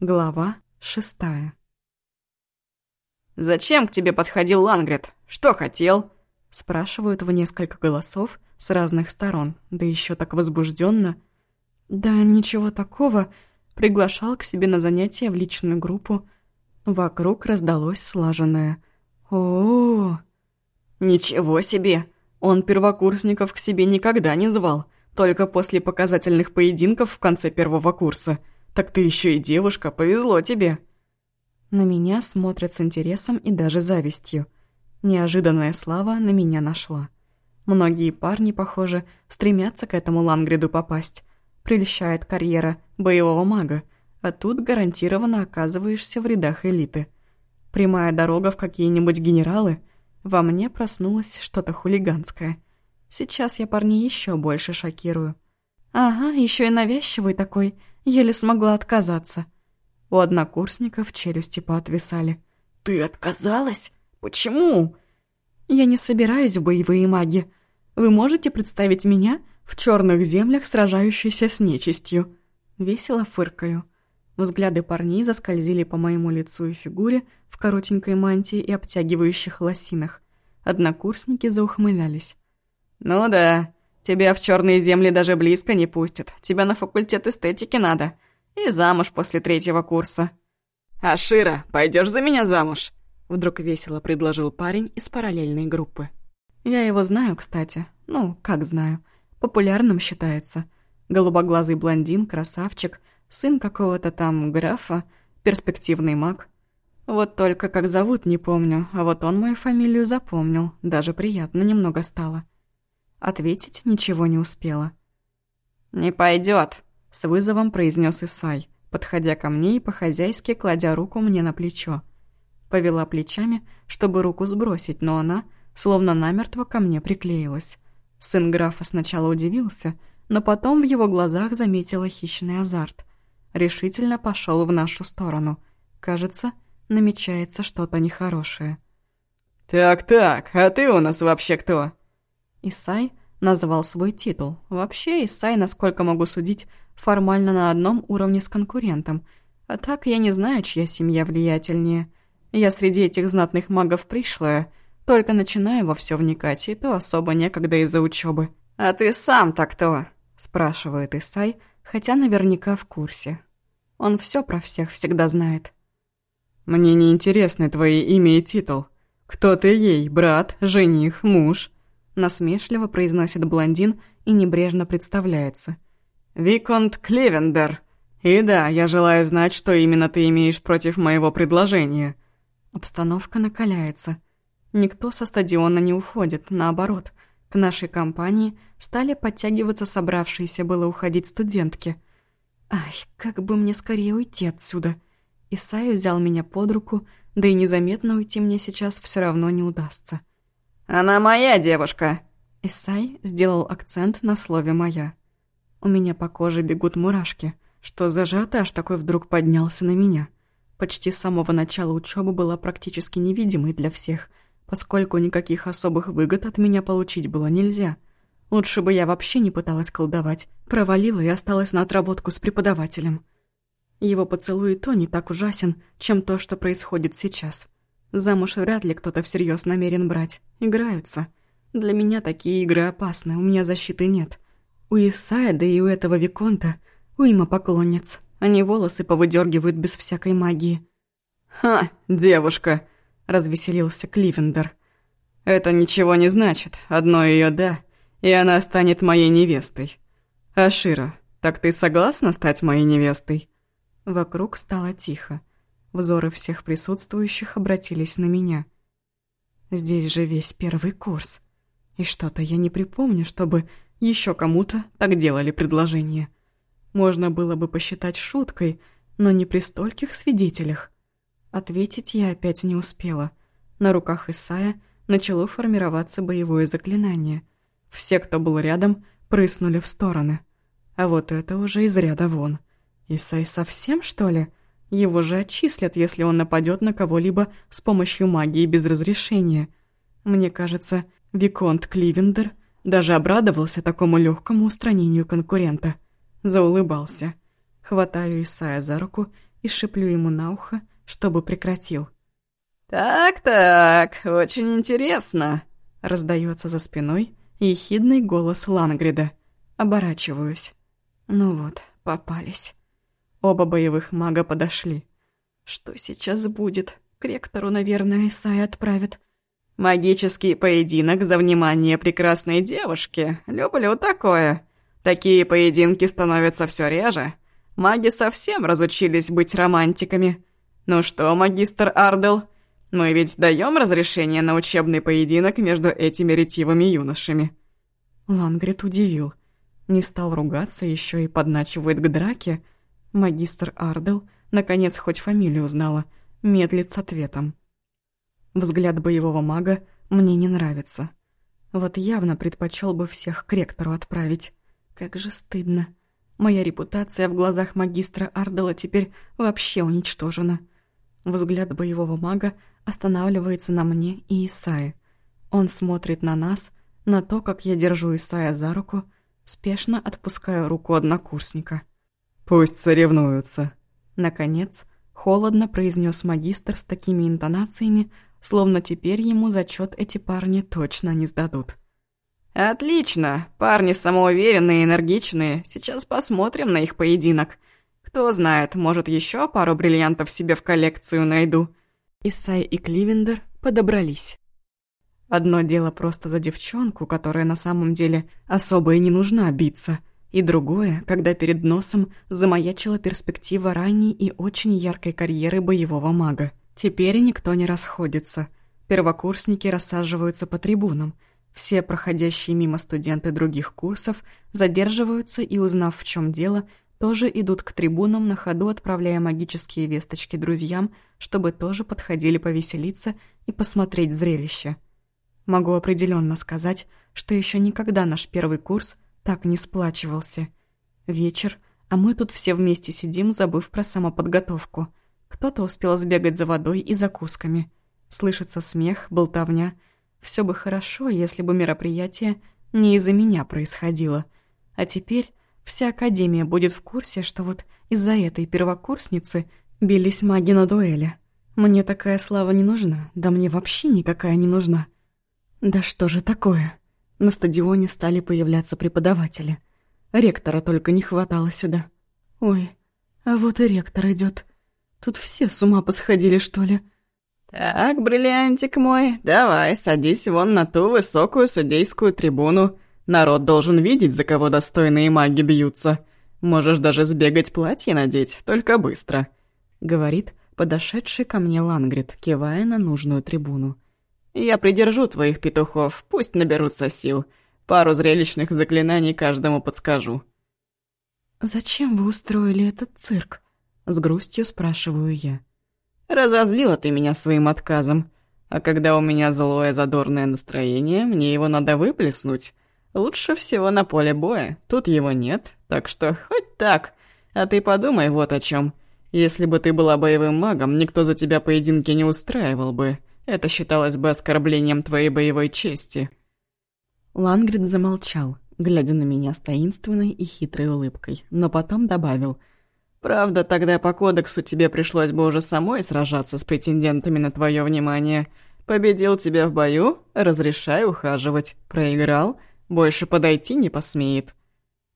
Глава шестая. «Зачем к тебе подходил Лангрет? Что хотел?» Спрашивают в несколько голосов с разных сторон, да еще так возбужденно. Да ничего такого. Приглашал к себе на занятия в личную группу. Вокруг раздалось слаженное. о о, -о. «Ничего себе! Он первокурсников к себе никогда не звал, только после показательных поединков в конце первого курса. Так ты еще и девушка, повезло тебе!» На меня смотрят с интересом и даже завистью. Неожиданная слава на меня нашла. Многие парни, похоже, стремятся к этому Лангриду попасть. Прельщает карьера боевого мага, а тут гарантированно оказываешься в рядах элиты. Прямая дорога в какие-нибудь генералы. Во мне проснулось что-то хулиганское. Сейчас я парней еще больше шокирую. Ага, еще и навязчивый такой, еле смогла отказаться. У однокурсников челюсти поотвисали. «Ты отказалась? Почему?» «Я не собираюсь в боевые маги. Вы можете представить меня в черных землях, сражающейся с нечистью?» Весело фыркаю. Взгляды парней заскользили по моему лицу и фигуре в коротенькой мантии и обтягивающих лосинах. Однокурсники заухмылялись. «Ну да, тебя в черные земли даже близко не пустят. Тебя на факультет эстетики надо. И замуж после третьего курса». «Ашира, пойдешь за меня замуж?» Вдруг весело предложил парень из параллельной группы. «Я его знаю, кстати. Ну, как знаю. Популярным считается. Голубоглазый блондин, красавчик, сын какого-то там графа, перспективный маг. Вот только как зовут, не помню, а вот он мою фамилию запомнил, даже приятно немного стало. Ответить ничего не успела. «Не пойдет, с вызовом произнес Исай, подходя ко мне и по-хозяйски кладя руку мне на плечо. Повела плечами, чтобы руку сбросить, но она, словно намертво, ко мне приклеилась. Сын графа сначала удивился, но потом в его глазах заметила хищный азарт. Решительно пошел в нашу сторону. Кажется, намечается что-то нехорошее. «Так-так, а ты у нас вообще кто?» Исай назвал свой титул. Вообще, Исай, насколько могу судить, формально на одном уровне с конкурентом. А так я не знаю, чья семья влиятельнее. Я среди этих знатных магов пришлая, только начинаю во все вникать, и то особо некогда из-за учебы. «А ты сам-то кто?» – спрашивает Исай, хотя наверняка в курсе. Он все про всех всегда знает. «Мне не интересны твои имя и титул. Кто ты ей, брат, жених, муж?» Насмешливо произносит блондин и небрежно представляется. «Виконт Кливендер. И да, я желаю знать, что именно ты имеешь против моего предложения». Обстановка накаляется. Никто со стадиона не уходит, наоборот. К нашей компании стали подтягиваться собравшиеся было уходить студентки. Ай, как бы мне скорее уйти отсюда. Исайя взял меня под руку, да и незаметно уйти мне сейчас все равно не удастся. «Она моя девушка!» Исай сделал акцент на слове «моя». У меня по коже бегут мурашки. Что за ажиотаж такой вдруг поднялся на меня? Почти с самого начала учебы была практически невидимой для всех, поскольку никаких особых выгод от меня получить было нельзя. Лучше бы я вообще не пыталась колдовать, провалила и осталась на отработку с преподавателем. Его поцелуй то не так ужасен, чем то, что происходит сейчас. Замуж вряд ли кто-то всерьез намерен брать. Играются. Для меня такие игры опасны, у меня защиты нет. У Исая, да и у этого Виконта, уйма поклонниц. Они волосы повыдергивают без всякой магии. «Ха, девушка!» – развеселился Кливендер. «Это ничего не значит. Одно ее «да», и она станет моей невестой. Ашира, так ты согласна стать моей невестой?» Вокруг стало тихо. Взоры всех присутствующих обратились на меня. Здесь же весь первый курс. И что-то я не припомню, чтобы еще кому-то так делали предложение. Можно было бы посчитать шуткой, но не при стольких свидетелях. Ответить я опять не успела. На руках Исая начало формироваться боевое заклинание. Все, кто был рядом, прыснули в стороны. А вот это уже из ряда вон. Исай совсем, что ли? Его же отчислят, если он нападет на кого-либо с помощью магии без разрешения. Мне кажется, Виконт Кливендер даже обрадовался такому легкому устранению конкурента. Заулыбался. Хватаю Исая за руку и шиплю ему на ухо, чтобы прекратил. «Так-так, очень интересно», — раздается за спиной ехидный голос Лангрида. Оборачиваюсь. Ну вот, попались. Оба боевых мага подошли. Что сейчас будет? К ректору, наверное, Исай отправят. «Магический поединок за внимание прекрасной девушки. Люблю такое. Такие поединки становятся все реже. Маги совсем разучились быть романтиками. Ну что, магистр Ардел, мы ведь даем разрешение на учебный поединок между этими ретивыми юношами». Лангрид удивил. Не стал ругаться, еще и подначивает к драке. Магистр Ардел, наконец, хоть фамилию узнала, медлит с ответом. Взгляд боевого мага мне не нравится. Вот явно предпочел бы всех к ректору отправить. Как же стыдно. Моя репутация в глазах магистра Ардела теперь вообще уничтожена. Взгляд боевого мага останавливается на мне и Исае. Он смотрит на нас, на то, как я держу Исая за руку, спешно отпускаю руку однокурсника. «Пусть соревнуются». Наконец, холодно произнес магистр с такими интонациями, словно теперь ему зачет эти парни точно не сдадут. «Отлично! Парни самоуверенные и энергичные. Сейчас посмотрим на их поединок. Кто знает, может, еще пару бриллиантов себе в коллекцию найду». Исай и Кливендер подобрались. Одно дело просто за девчонку, которая на самом деле особо и не нужна биться, и другое, когда перед носом замаячила перспектива ранней и очень яркой карьеры боевого мага. Теперь никто не расходится. Первокурсники рассаживаются по трибунам. Все проходящие мимо студенты других курсов задерживаются и, узнав, в чем дело, тоже идут к трибунам на ходу, отправляя магические весточки друзьям, чтобы тоже подходили повеселиться и посмотреть зрелище. Могу определенно сказать, что еще никогда наш первый курс так не сплачивался. Вечер, а мы тут все вместе сидим, забыв про самоподготовку. Кто-то успел сбегать за водой и закусками. Слышится смех, болтовня. Все бы хорошо, если бы мероприятие не из-за меня происходило. А теперь Вся Академия будет в курсе, что вот из-за этой первокурсницы бились маги на дуэли. Мне такая слава не нужна, да мне вообще никакая не нужна. Да что же такое? На стадионе стали появляться преподаватели. Ректора только не хватало сюда. Ой, а вот и ректор идет. Тут все с ума посходили, что ли? «Так, бриллиантик мой, давай, садись вон на ту высокую судейскую трибуну. Народ должен видеть, за кого достойные маги бьются. Можешь даже сбегать платье надеть, только быстро», — говорит подошедший ко мне Лангрид, кивая на нужную трибуну. «Я придержу твоих петухов, пусть наберутся сил. Пару зрелищных заклинаний каждому подскажу». «Зачем вы устроили этот цирк?» — с грустью спрашиваю я. «Разозлила ты меня своим отказом. А когда у меня злое задорное настроение, мне его надо выплеснуть. Лучше всего на поле боя. Тут его нет, так что хоть так. А ты подумай вот о чем. Если бы ты была боевым магом, никто за тебя поединки не устраивал бы. Это считалось бы оскорблением твоей боевой чести». Лангрид замолчал, глядя на меня с таинственной и хитрой улыбкой, но потом добавил. «Правда, тогда по кодексу тебе пришлось бы уже самой сражаться с претендентами на твое внимание. Победил тебя в бою, разрешай ухаживать. Проиграл — больше подойти не посмеет.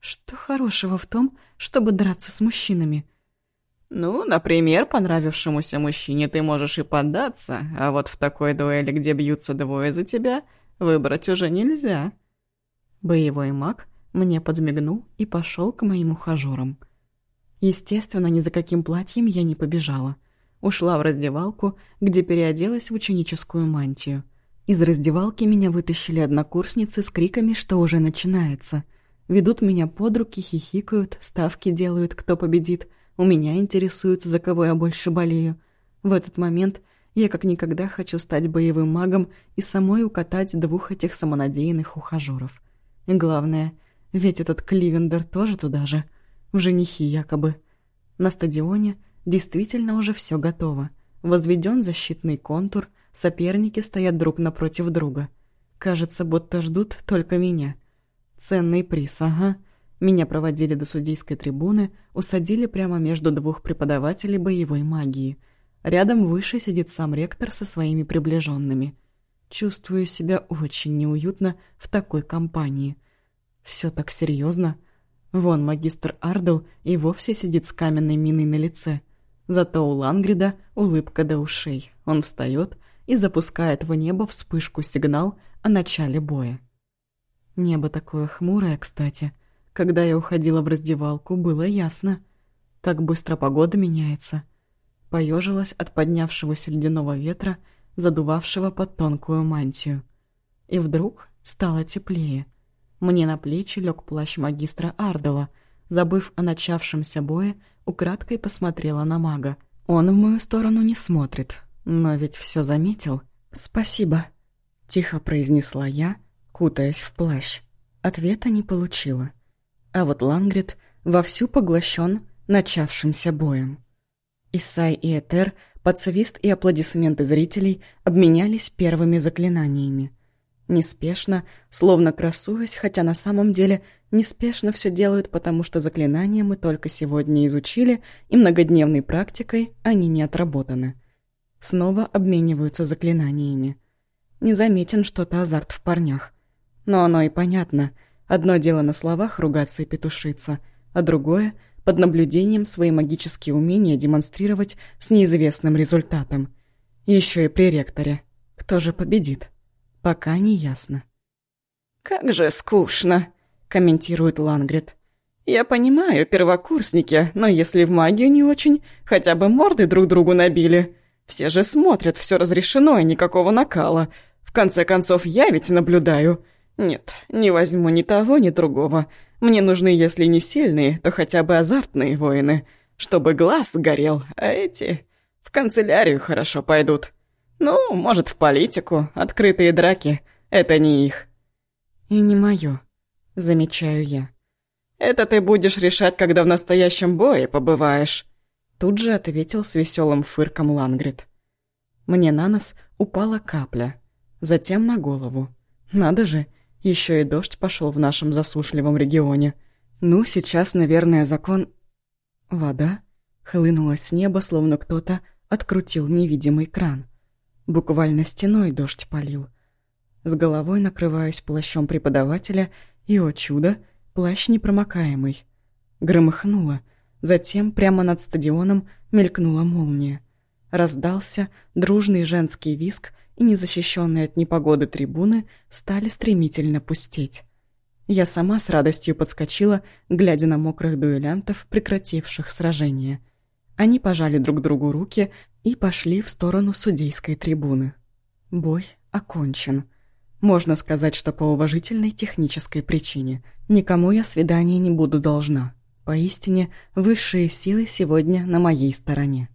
Что хорошего в том, чтобы драться с мужчинами? Ну, например, понравившемуся мужчине ты можешь и поддаться, а вот в такой дуэли, где бьются двое за тебя, выбрать уже нельзя. Боевой маг мне подмигнул и пошел к моим ухажерам. Естественно, ни за каким платьем я не побежала. Ушла в раздевалку, где переоделась в ученическую мантию — из раздевалки меня вытащили однокурсницы с криками, что уже начинается. Ведут меня под руки, хихикают, ставки делают, кто победит. У меня интересуются, за кого я больше болею. В этот момент я как никогда хочу стать боевым магом и самой укатать двух этих самонадеянных ухажеров. И главное, ведь этот Кливендер тоже туда же. В женихи якобы. На стадионе действительно уже все готово. Возведен защитный контур – Соперники стоят друг напротив друга. Кажется, будто ждут только меня. Ценный приз, ага. Меня проводили до судейской трибуны, усадили прямо между двух преподавателей боевой магии. Рядом выше сидит сам ректор со своими приближенными. Чувствую себя очень неуютно в такой компании. Все так серьезно. Вон магистр Ардл и вовсе сидит с каменной миной на лице. Зато у Лангрида улыбка до ушей. Он встает и запускает в небо вспышку-сигнал о начале боя. Небо такое хмурое, кстати. Когда я уходила в раздевалку, было ясно. Так быстро погода меняется. Поежилась от поднявшегося ледяного ветра, задувавшего под тонкую мантию. И вдруг стало теплее. Мне на плечи лег плащ магистра Ардела. Забыв о начавшемся бое, украдкой посмотрела на мага. Он в мою сторону не смотрит, но ведь все заметил. «Спасибо», — тихо произнесла я, кутаясь в плащ. Ответа не получила. А вот Лангрид вовсю поглощен начавшимся боем. Исай и Этер под и аплодисменты зрителей обменялись первыми заклинаниями. Неспешно, словно красуясь, хотя на самом деле неспешно все делают, потому что заклинания мы только сегодня изучили, и многодневной практикой они не отработаны. Снова обмениваются заклинаниями. Незаметен что-то азарт в парнях. Но оно и понятно. Одно дело на словах ругаться и петушиться, а другое — под наблюдением свои магические умения демонстрировать с неизвестным результатом. Еще и при ректоре. Кто же победит? Пока не ясно. «Как же скучно», — комментирует Лангрид. «Я понимаю, первокурсники, но если в магию не очень, хотя бы морды друг другу набили. Все же смотрят, все разрешено и никакого накала. В конце концов, я ведь наблюдаю. Нет, не возьму ни того, ни другого. Мне нужны, если не сильные, то хотя бы азартные воины, чтобы глаз горел, а эти в канцелярию хорошо пойдут. Ну, может, в политику, открытые драки — это не их. И не моё, замечаю я. Это ты будешь решать, когда в настоящем бое побываешь. Тут же ответил с веселым фырком Лангрид. Мне на нос упала капля, затем на голову. Надо же, еще и дождь пошел в нашем засушливом регионе. Ну, сейчас, наверное, закон... Вода хлынула с неба, словно кто-то открутил невидимый кран. Буквально стеной дождь полил. С головой накрываюсь плащом преподавателя, и, о чудо, плащ непромокаемый. Громыхнуло, затем прямо над стадионом мелькнула молния. Раздался дружный женский виск, и незащищенные от непогоды трибуны стали стремительно пустеть. Я сама с радостью подскочила, глядя на мокрых дуэлянтов, прекративших сражение. Они пожали друг другу руки и пошли в сторону судейской трибуны. Бой окончен. Можно сказать, что по уважительной технической причине. Никому я свидания не буду должна. Поистине, высшие силы сегодня на моей стороне.